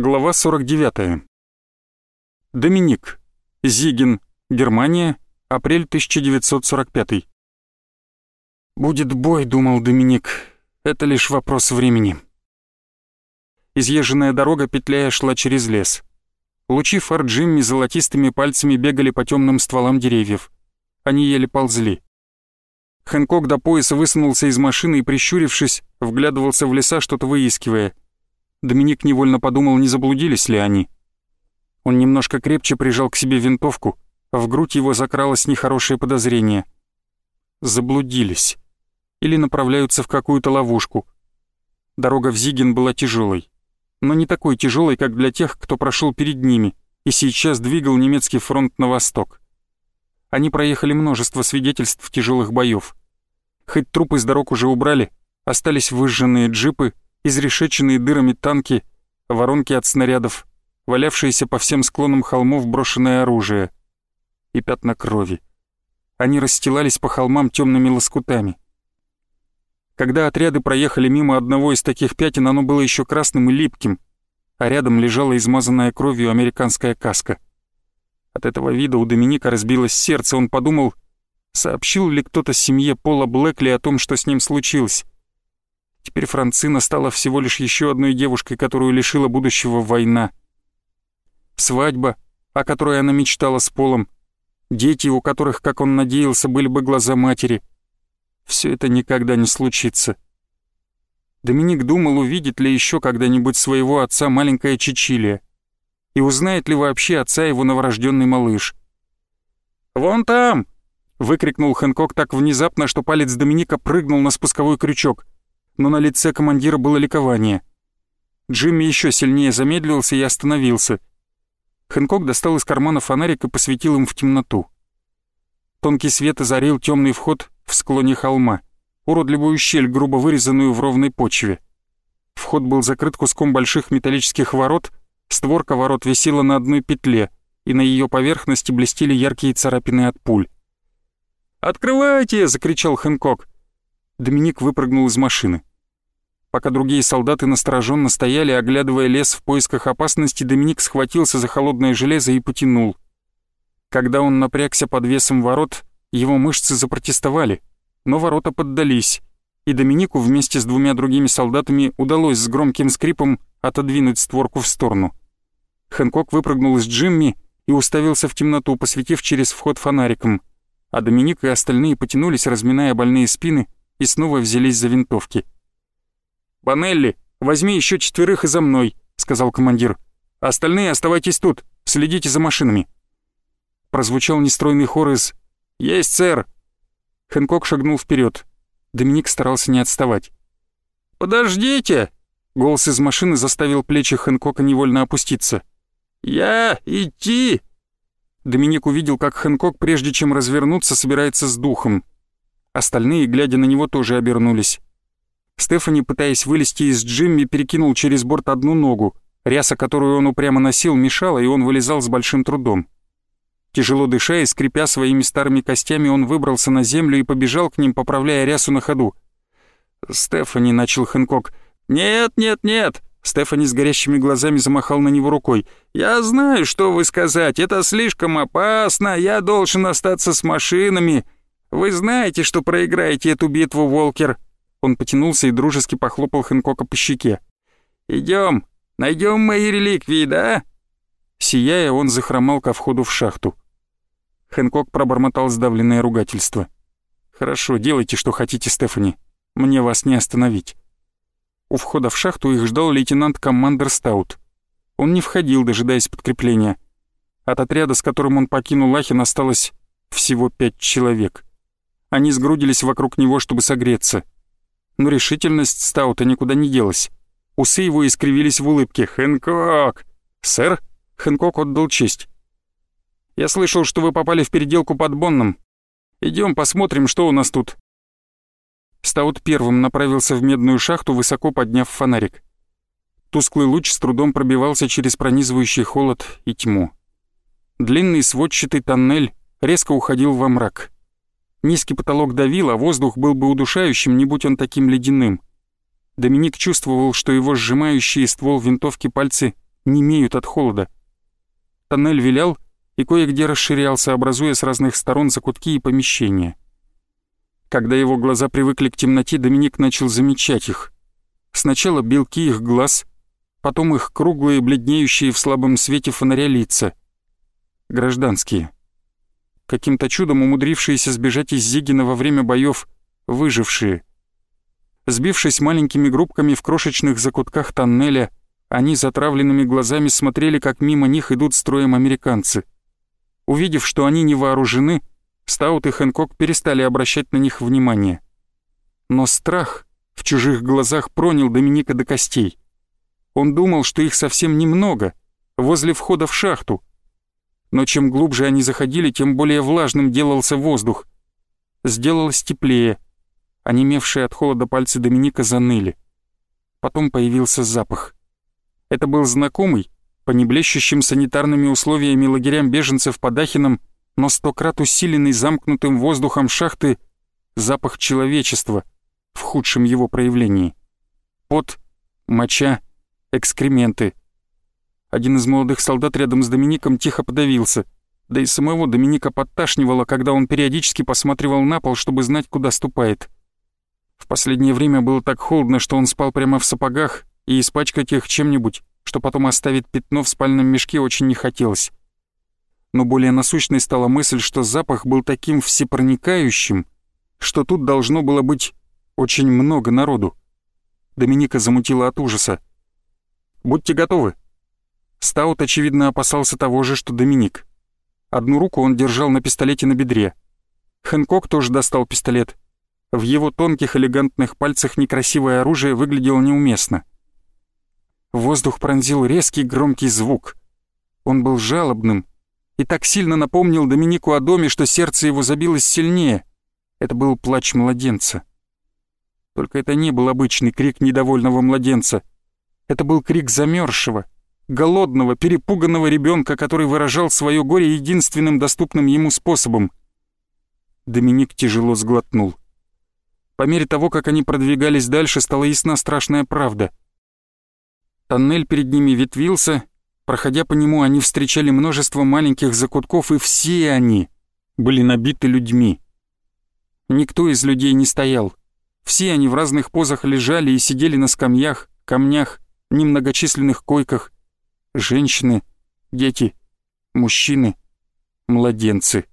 Глава 49. Доминик. Зиген. Германия. Апрель 1945. «Будет бой», — думал Доминик. «Это лишь вопрос времени». Изъезженная дорога, петляя, шла через лес. Лучи фар Джимми золотистыми пальцами бегали по темным стволам деревьев. Они еле ползли. Хэнкок до пояса высунулся из машины и, прищурившись, вглядывался в леса, что-то выискивая — Доминик невольно подумал, не заблудились ли они. Он немножко крепче прижал к себе винтовку, а в грудь его закралось нехорошее подозрение. Заблудились. Или направляются в какую-то ловушку. Дорога в Зиген была тяжелой, но не такой тяжелой, как для тех, кто прошел перед ними и сейчас двигал немецкий фронт на восток. Они проехали множество свидетельств тяжелых боев. Хоть трупы с дорог уже убрали, остались выжженные джипы изрешеченные дырами танки, воронки от снарядов, валявшиеся по всем склонам холмов брошенное оружие и пятна крови. Они расстилались по холмам темными лоскутами. Когда отряды проехали мимо одного из таких пятен, оно было еще красным и липким, а рядом лежала измазанная кровью американская каска. От этого вида у Доминика разбилось сердце, он подумал, сообщил ли кто-то семье Пола Блэкли о том, что с ним случилось. Теперь Францина стала всего лишь еще одной девушкой, которую лишила будущего война. Свадьба, о которой она мечтала с Полом, дети, у которых, как он надеялся, были бы глаза матери. Все это никогда не случится. Доминик думал, увидит ли еще когда-нибудь своего отца маленькая Чичилия и узнает ли вообще отца его новорожденный малыш. «Вон там!» — выкрикнул Хэнкок так внезапно, что палец Доминика прыгнул на спусковой крючок — но на лице командира было ликование. Джимми еще сильнее замедлился и остановился. Хэнкок достал из кармана фонарик и посветил им в темноту. Тонкий свет озарил темный вход в склоне холма, уродливую щель, грубо вырезанную в ровной почве. Вход был закрыт куском больших металлических ворот, створка ворот висела на одной петле, и на ее поверхности блестели яркие царапины от пуль. «Открывайте!» — закричал Хэнкок. Доминик выпрыгнул из машины. Пока другие солдаты настороженно стояли, оглядывая лес в поисках опасности, Доминик схватился за холодное железо и потянул. Когда он напрягся под весом ворот, его мышцы запротестовали, но ворота поддались, и Доминику вместе с двумя другими солдатами удалось с громким скрипом отодвинуть створку в сторону. Хэнкок выпрыгнул из Джимми и уставился в темноту, посветив через вход фонариком, а Доминик и остальные потянулись, разминая больные спины, и снова взялись за винтовки. «Банелли, возьми еще четверых и за мной», — сказал командир. «Остальные оставайтесь тут, следите за машинами». Прозвучал нестройный хор из «Есть, сэр!». Хэнкок шагнул вперед. Доминик старался не отставать. «Подождите!» Голос из машины заставил плечи Хэнкока невольно опуститься. «Я идти!» Доминик увидел, как Хэнкок, прежде чем развернуться, собирается с духом. Остальные, глядя на него, тоже обернулись. Стефани, пытаясь вылезти из Джимми, перекинул через борт одну ногу. Ряса, которую он упрямо носил, мешала, и он вылезал с большим трудом. Тяжело дыша и скрипя своими старыми костями, он выбрался на землю и побежал к ним, поправляя рясу на ходу. «Стефани», — начал Хэнкок. «Нет, нет, нет!» Стефани с горящими глазами замахал на него рукой. «Я знаю, что вы сказать. Это слишком опасно. Я должен остаться с машинами. Вы знаете, что проиграете эту битву, Волкер. Он потянулся и дружески похлопал Хэнкока по щеке. «Идем, найдем мои реликвии, да?» Сияя, он захромал ко входу в шахту. Хэнкок пробормотал сдавленное ругательство. «Хорошо, делайте, что хотите, Стефани. Мне вас не остановить». У входа в шахту их ждал лейтенант-командер Стаут. Он не входил, дожидаясь подкрепления. От отряда, с которым он покинул Ахин, осталось всего пять человек. Они сгрудились вокруг него, чтобы согреться — но решительность Стаута никуда не делась. Усы его искривились в улыбке. «Хэнкок!» «Сэр?» Хэнкок отдал честь. «Я слышал, что вы попали в переделку под Бонном. Идем посмотрим, что у нас тут». Стаут первым направился в медную шахту, высоко подняв фонарик. Тусклый луч с трудом пробивался через пронизывающий холод и тьму. Длинный сводчатый тоннель резко уходил во мрак. Низкий потолок давил, а воздух был бы удушающим, не будь он таким ледяным. Доминик чувствовал, что его сжимающие ствол винтовки пальцы немеют от холода. Тоннель вилял и кое-где расширялся, образуя с разных сторон закутки и помещения. Когда его глаза привыкли к темноте, Доминик начал замечать их. Сначала белки их глаз, потом их круглые, бледнеющие в слабом свете фонаря лица. Гражданские. Каким-то чудом умудрившиеся сбежать из Зигина во время боев, выжившие. Сбившись маленькими группками в крошечных закутках тоннеля, они затравленными глазами смотрели, как мимо них идут строем американцы. Увидев, что они не вооружены, Стаут и Хэнкок перестали обращать на них внимание. Но страх в чужих глазах пронял Доминика до костей. Он думал, что их совсем немного, возле входа в шахту. Но чем глубже они заходили, тем более влажным делался воздух. Сделалось теплее. Онемевшие от холода пальцы Доминика заныли. Потом появился запах. Это был знакомый, по неблещущим санитарными условиями лагерям беженцев под Ахином, но сто крат усиленный замкнутым воздухом шахты, запах человечества в худшем его проявлении. Пот, моча, экскременты. Один из молодых солдат рядом с Домиником тихо подавился, да и самого Доминика подташнивало, когда он периодически посматривал на пол, чтобы знать, куда ступает. В последнее время было так холодно, что он спал прямо в сапогах, и испачкать их чем-нибудь, что потом оставит пятно в спальном мешке, очень не хотелось. Но более насущной стала мысль, что запах был таким всепроникающим, что тут должно было быть очень много народу. Доминика замутила от ужаса. «Будьте готовы». Стаут, очевидно, опасался того же, что Доминик. Одну руку он держал на пистолете на бедре. Хэнкок тоже достал пистолет. В его тонких элегантных пальцах некрасивое оружие выглядело неуместно. Воздух пронзил резкий громкий звук. Он был жалобным и так сильно напомнил Доминику о доме, что сердце его забилось сильнее. Это был плач младенца. Только это не был обычный крик недовольного младенца. Это был крик замерзшего, голодного, перепуганного ребенка, который выражал свое горе единственным доступным ему способом. Доминик тяжело сглотнул. По мере того, как они продвигались дальше, стала ясна страшная правда. Тоннель перед ними ветвился, проходя по нему, они встречали множество маленьких закутков, и все они были набиты людьми. Никто из людей не стоял. Все они в разных позах лежали и сидели на скамьях, камнях, немногочисленных койках. Женщины, дети, мужчины, младенцы.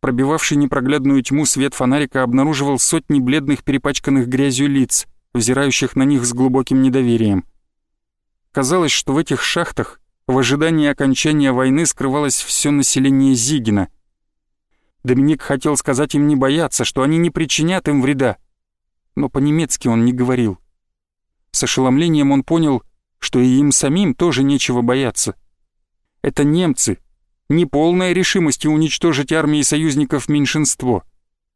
Пробивавший непроглядную тьму свет фонарика обнаруживал сотни бледных перепачканных грязью лиц, взирающих на них с глубоким недоверием. Казалось, что в этих шахтах в ожидании окончания войны скрывалось все население Зигина. Доминик хотел сказать им не бояться, что они не причинят им вреда. Но по-немецки он не говорил. С ошеломлением он понял, что и им самим тоже нечего бояться. Это немцы, не полная решимости уничтожить армии союзников меньшинство,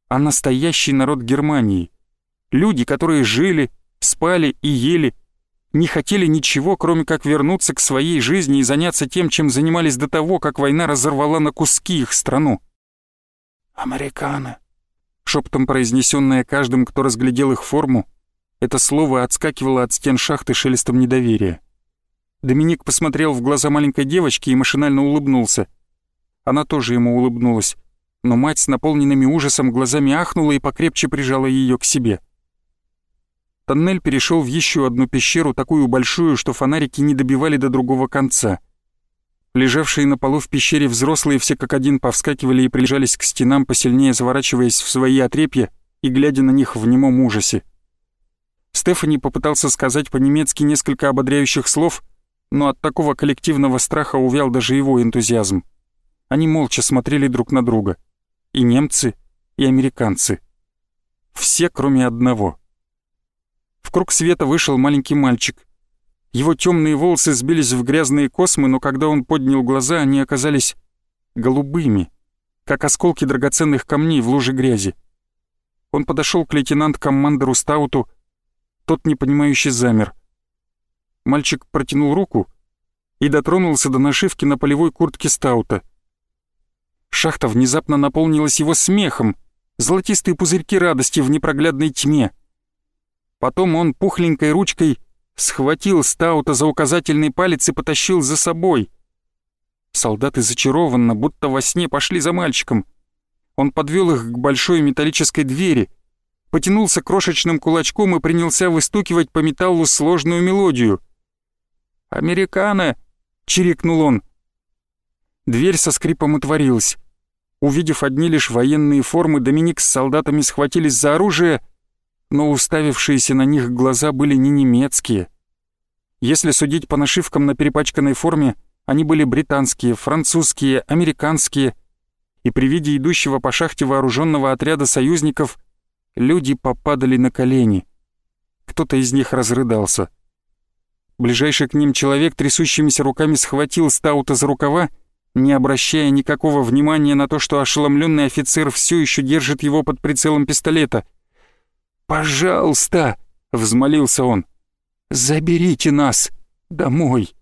а настоящий народ Германии. Люди, которые жили, спали и ели не хотели ничего, кроме как вернуться к своей жизни и заняться тем, чем занимались до того, как война разорвала на куски их страну. «Американо», шепотом произнесенное каждым, кто разглядел их форму, это слово отскакивало от стен шахты шелестом недоверия. Доминик посмотрел в глаза маленькой девочки и машинально улыбнулся. Она тоже ему улыбнулась, но мать с наполненными ужасом глазами ахнула и покрепче прижала ее к себе. Тоннель перешел в еще одну пещеру, такую большую, что фонарики не добивали до другого конца. Лежавшие на полу в пещере взрослые все как один повскакивали и прижались к стенам, посильнее заворачиваясь в свои отрепья и глядя на них в немом ужасе. Стефани попытался сказать по-немецки несколько ободряющих слов, но от такого коллективного страха увял даже его энтузиазм. Они молча смотрели друг на друга. И немцы, и американцы. Все, кроме одного — в круг света вышел маленький мальчик. Его темные волосы сбились в грязные космы, но когда он поднял глаза, они оказались голубыми, как осколки драгоценных камней в луже грязи. Он подошел к лейтенант-командору Стауту, тот непонимающе замер. Мальчик протянул руку и дотронулся до нашивки на полевой куртке Стаута. Шахта внезапно наполнилась его смехом, золотистые пузырьки радости в непроглядной тьме — Потом он пухленькой ручкой схватил Стаута за указательный палец и потащил за собой. Солдаты зачарованно, будто во сне пошли за мальчиком. Он подвел их к большой металлической двери, потянулся крошечным кулачком и принялся выстукивать по металлу сложную мелодию. «Американо!» — чирикнул он. Дверь со скрипом отворилась. Увидев одни лишь военные формы, Доминик с солдатами схватились за оружие, но уставившиеся на них глаза были не немецкие. Если судить по нашивкам на перепачканной форме, они были британские, французские, американские, и при виде идущего по шахте вооруженного отряда союзников люди попадали на колени. Кто-то из них разрыдался. Ближайший к ним человек трясущимися руками схватил Стаута за рукава не обращая никакого внимания на то, что ошеломленный офицер все еще держит его под прицелом пистолета. «Пожалуйста!» — взмолился он. «Заберите нас домой!»